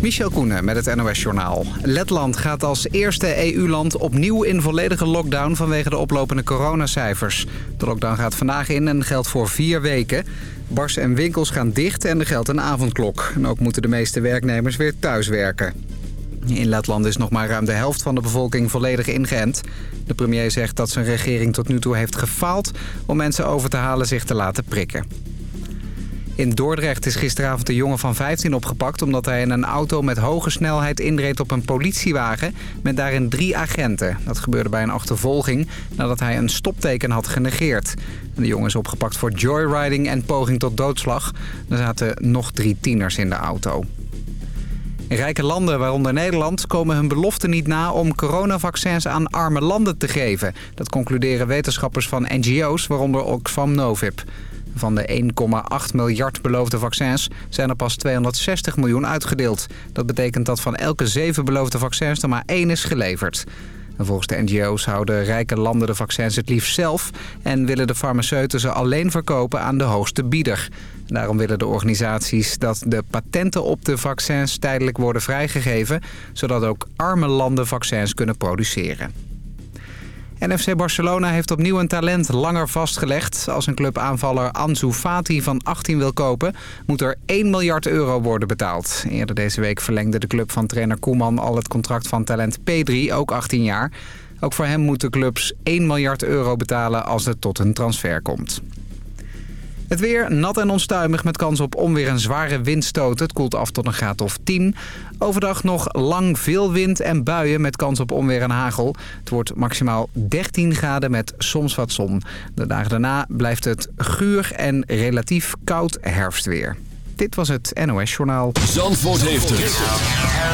Michel Koenen met het NOS-journaal. Letland gaat als eerste EU-land opnieuw in volledige lockdown vanwege de oplopende coronacijfers. De lockdown gaat vandaag in en geldt voor vier weken. Bars en winkels gaan dicht en er geldt een avondklok. En ook moeten de meeste werknemers weer thuiswerken. In Letland is nog maar ruim de helft van de bevolking volledig ingeënt. De premier zegt dat zijn regering tot nu toe heeft gefaald... om mensen over te halen zich te laten prikken. In Dordrecht is gisteravond een jongen van 15 opgepakt... omdat hij in een auto met hoge snelheid inreed op een politiewagen... met daarin drie agenten. Dat gebeurde bij een achtervolging nadat hij een stopteken had genegeerd. De jongen is opgepakt voor joyriding en poging tot doodslag. Er zaten nog drie tieners in de auto. Rijke landen, waaronder Nederland, komen hun belofte niet na om coronavaccins aan arme landen te geven. Dat concluderen wetenschappers van NGO's, waaronder Oxfam Novib. Van de 1,8 miljard beloofde vaccins zijn er pas 260 miljoen uitgedeeld. Dat betekent dat van elke zeven beloofde vaccins er maar één is geleverd. volgens de NGO's houden rijke landen de vaccins het liefst zelf... en willen de farmaceuten ze alleen verkopen aan de hoogste bieder. Daarom willen de organisaties dat de patenten op de vaccins tijdelijk worden vrijgegeven... zodat ook arme landen vaccins kunnen produceren. NFC Barcelona heeft opnieuw een talent langer vastgelegd. Als een clubaanvaller Ansu Fati van 18 wil kopen... moet er 1 miljard euro worden betaald. Eerder deze week verlengde de club van trainer Koeman... al het contract van talent P3, ook 18 jaar. Ook voor hem moeten clubs 1 miljard euro betalen als het tot een transfer komt. Het weer nat en onstuimig met kans op onweer en zware windstoten. Het koelt af tot een graad of 10. Overdag nog lang veel wind en buien met kans op onweer en hagel. Het wordt maximaal 13 graden met soms wat zon. De dagen daarna blijft het guur en relatief koud herfstweer. Dit was het NOS Journaal. Zandvoort heeft het.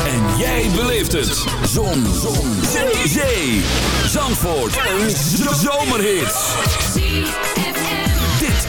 En jij beleeft het. Zon. zon. Zee. Zandvoort. Een zomerhit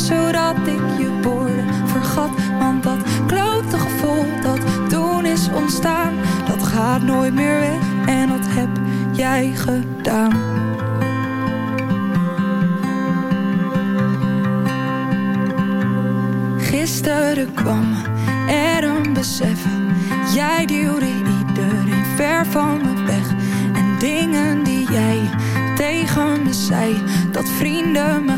zodat ik je woorden vergat. Want dat klote gevoel dat toen is ontstaan, dat gaat nooit meer weg. En dat heb jij gedaan. Gisteren kwam er een besef. Jij duwde iedereen ver van me weg. En dingen die jij tegen me zei. Dat vrienden me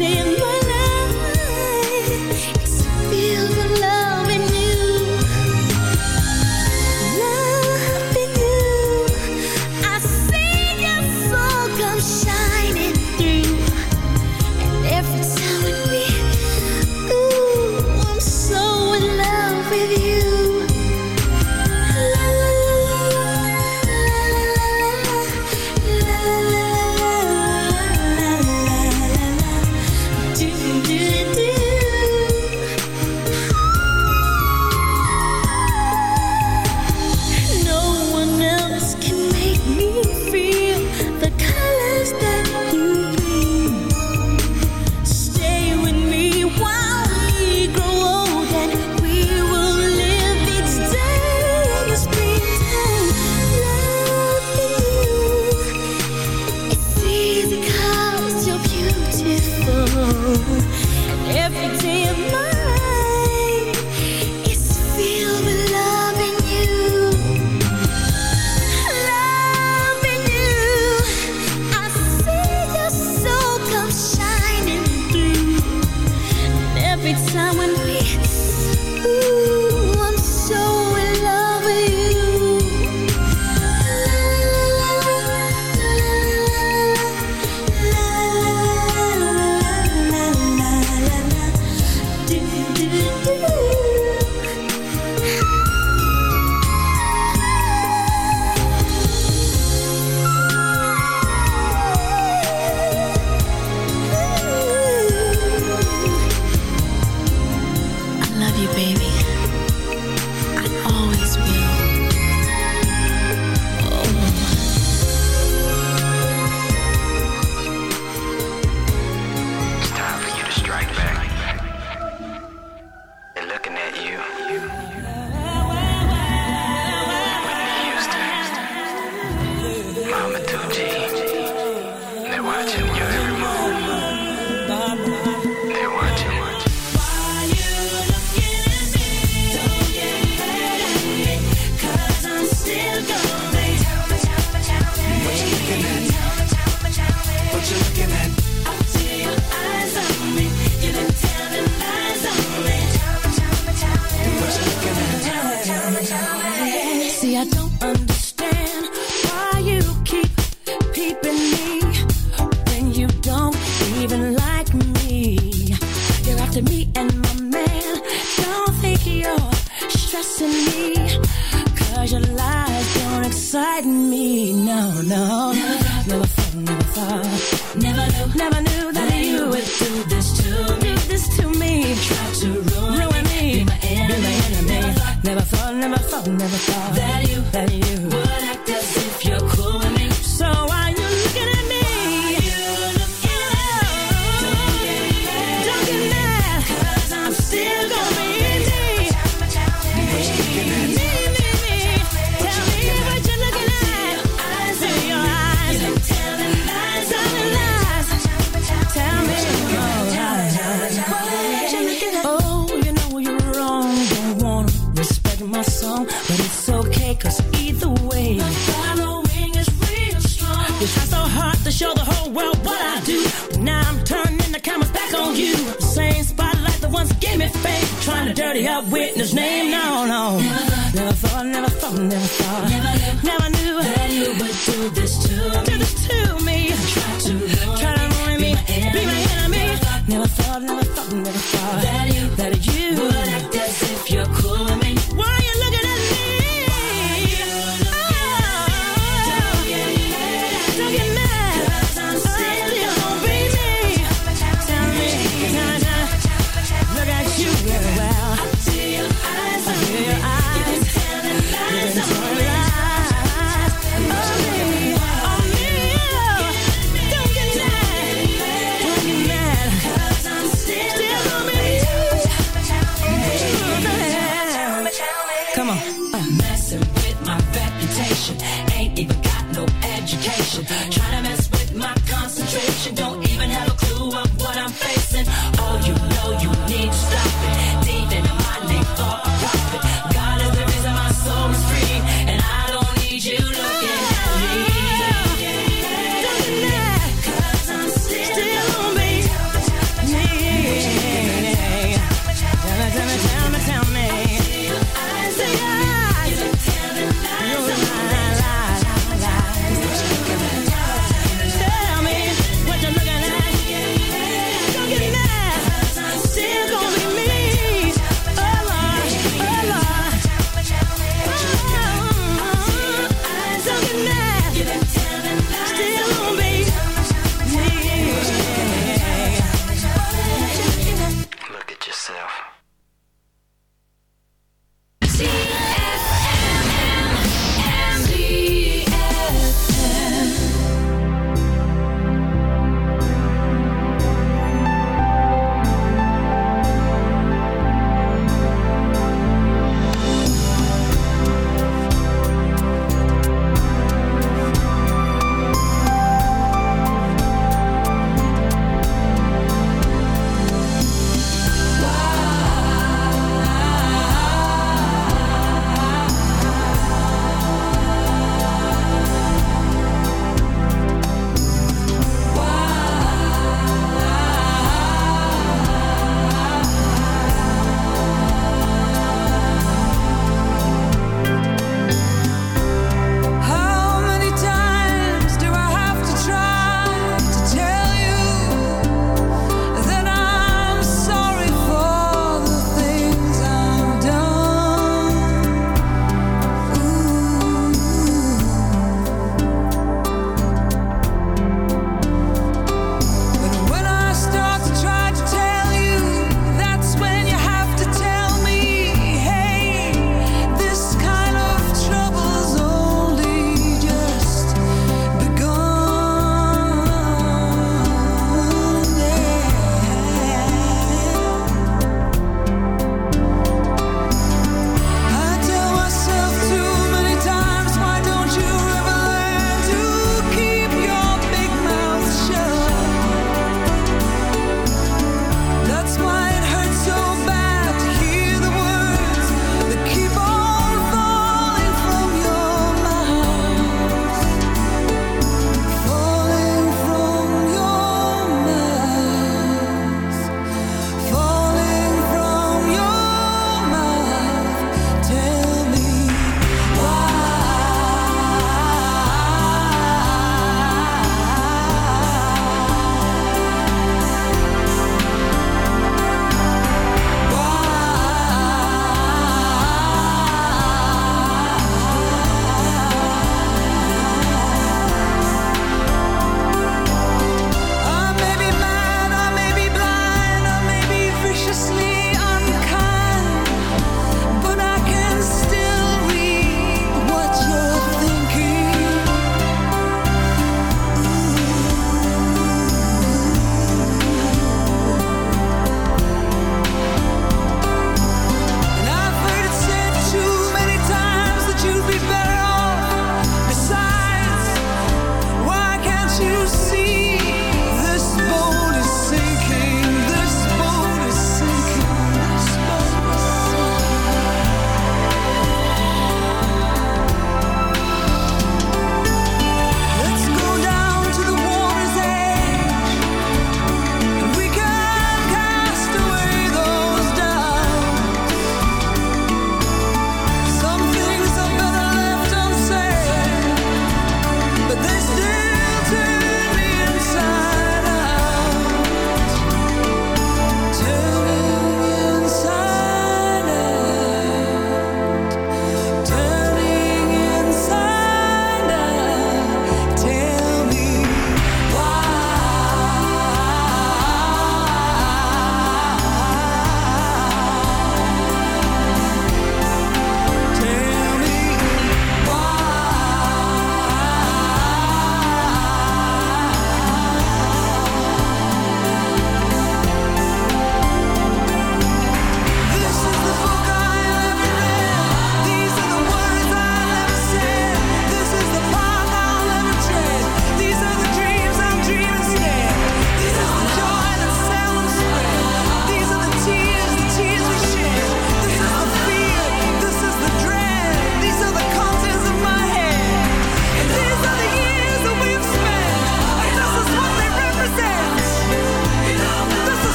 dancing on you. The same spotlight that once gave me fame. Trying to dirty up witness name. No, no. Never, never thought, never thought, never thought. Never, never knew, never knew that you would do this to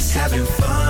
Just having fun.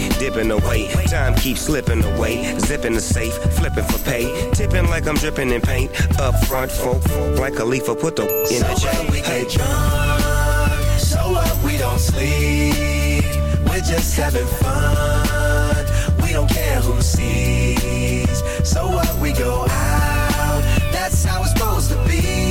dipping away. Time keeps slipping away. Zipping the safe, flipping for pay. Tipping like I'm dripping in paint. Up front, folk, like a leaf, put the in So the what? We Hey. get drunk. So what? We don't sleep. We're just having fun. We don't care who sees. So what? We go out. That's how it's supposed to be.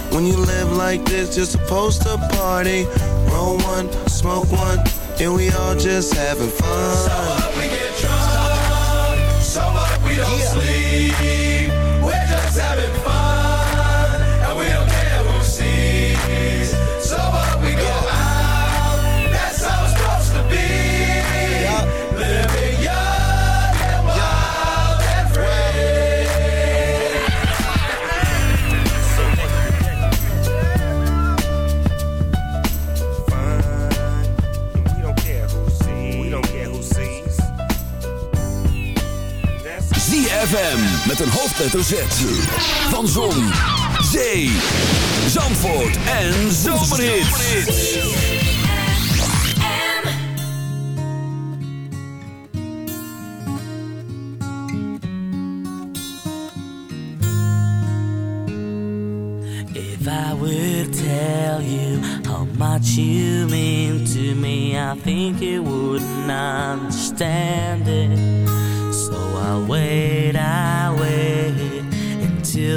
When you live like this, you're supposed to party. Roll one, smoke one, and we all just having fun. We get drunk. So what? We don't sleep. ZFM met een hoofdletter Z. Van Zon, Zee, Zandvoort en Zomerhits. If I would tell you how much you mean to me, I think you wouldn't understand it.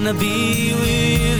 Wanna be with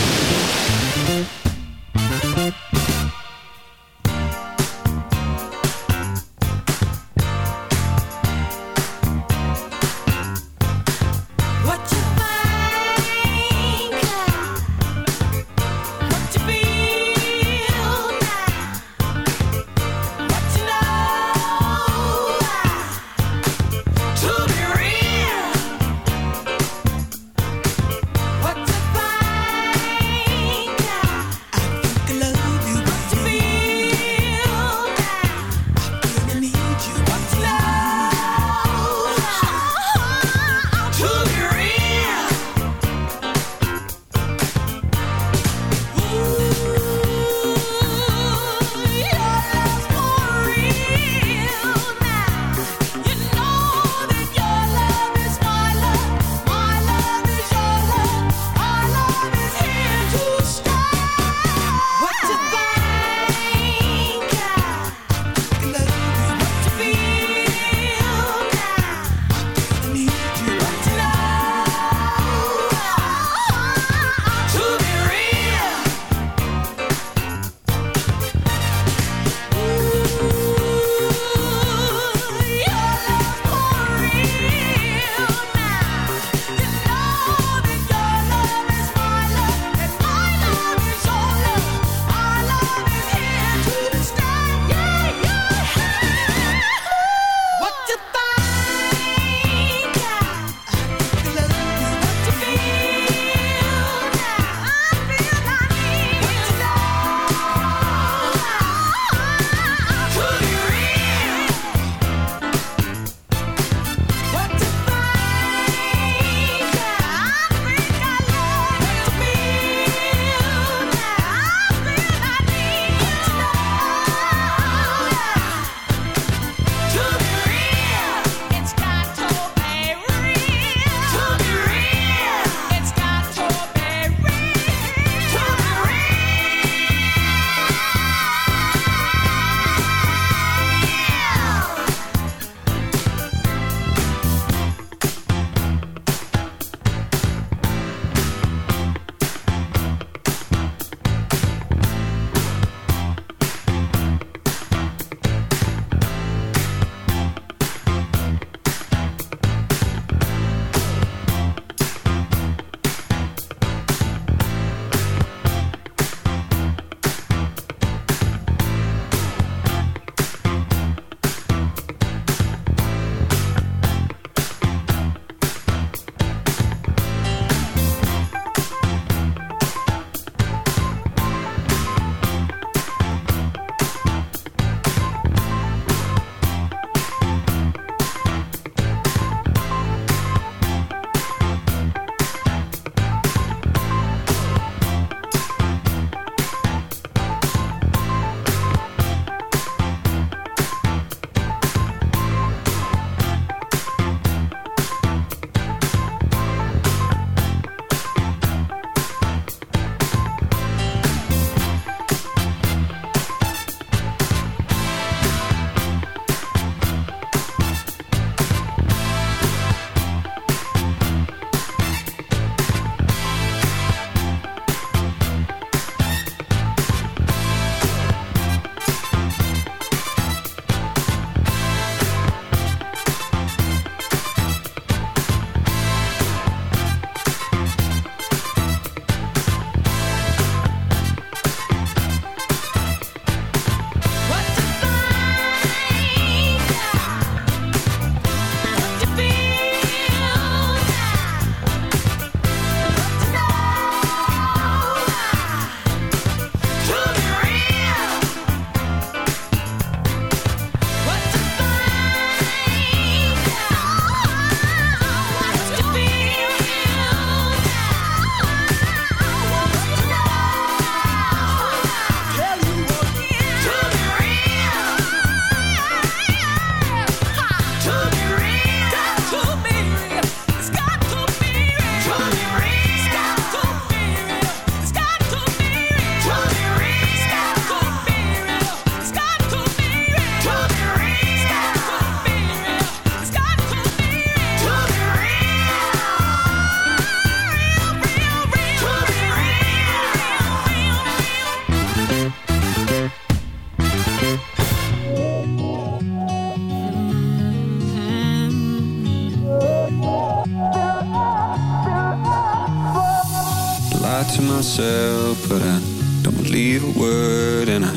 myself, but I don't believe a word, and I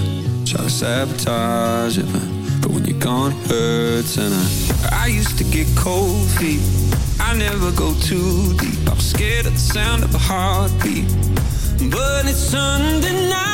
try to sabotage it. But, but when you're gone, it hurts, and I I used to get cold feet. I never go too deep. I'm scared of the sound of a heartbeat, but it's Sunday night.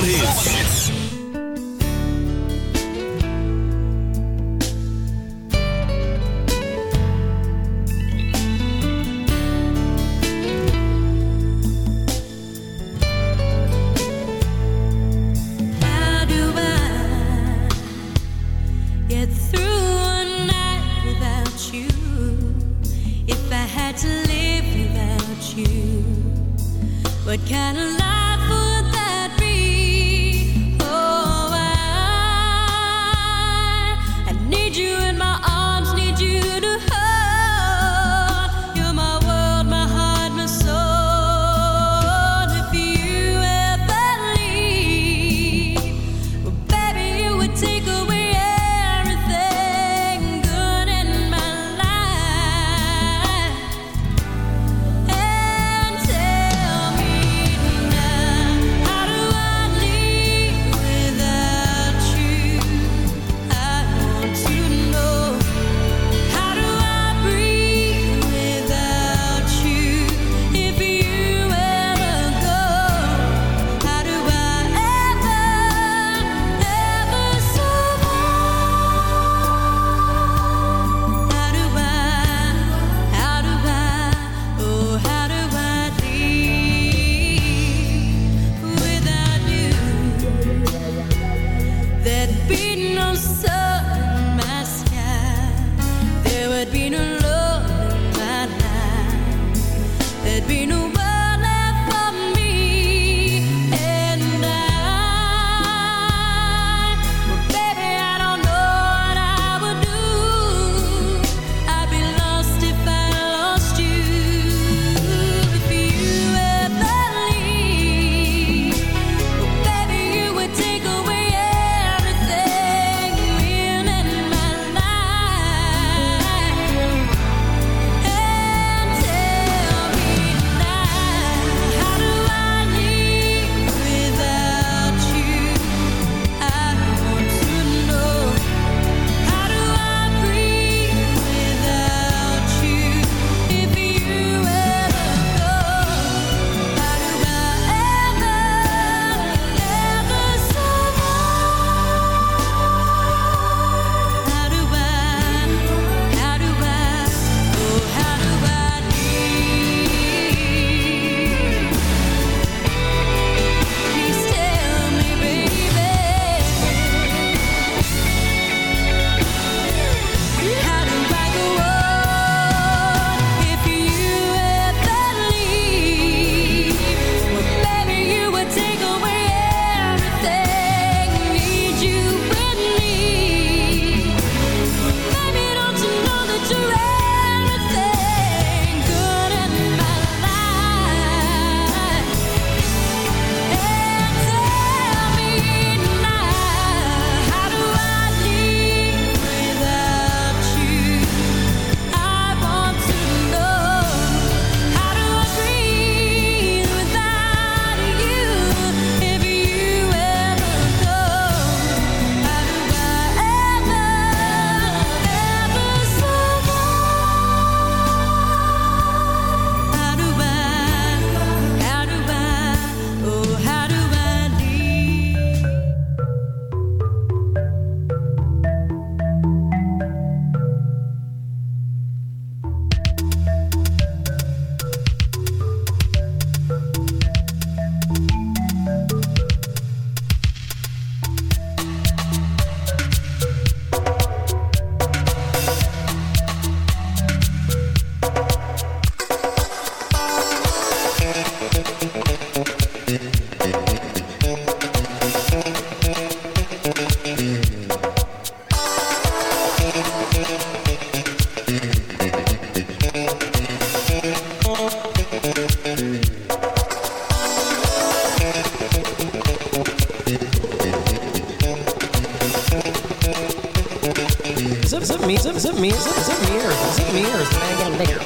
zip, it me, zip, it me Is it me ears, and I get them bigger.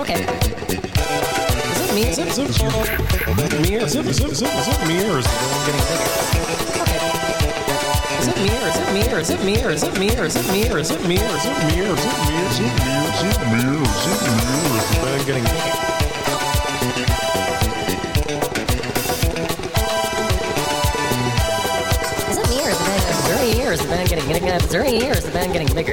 Okay. it me, zip, zip, zip me Is zip, zip, zip, it me ears, and I'm getting bigger. Okay. Zip me Is it me Is it me Is it me Is it me Is it me Is it me Is it me Is it me Is it me Is it me ears, and I'm getting bigger. after three years, the band getting bigger.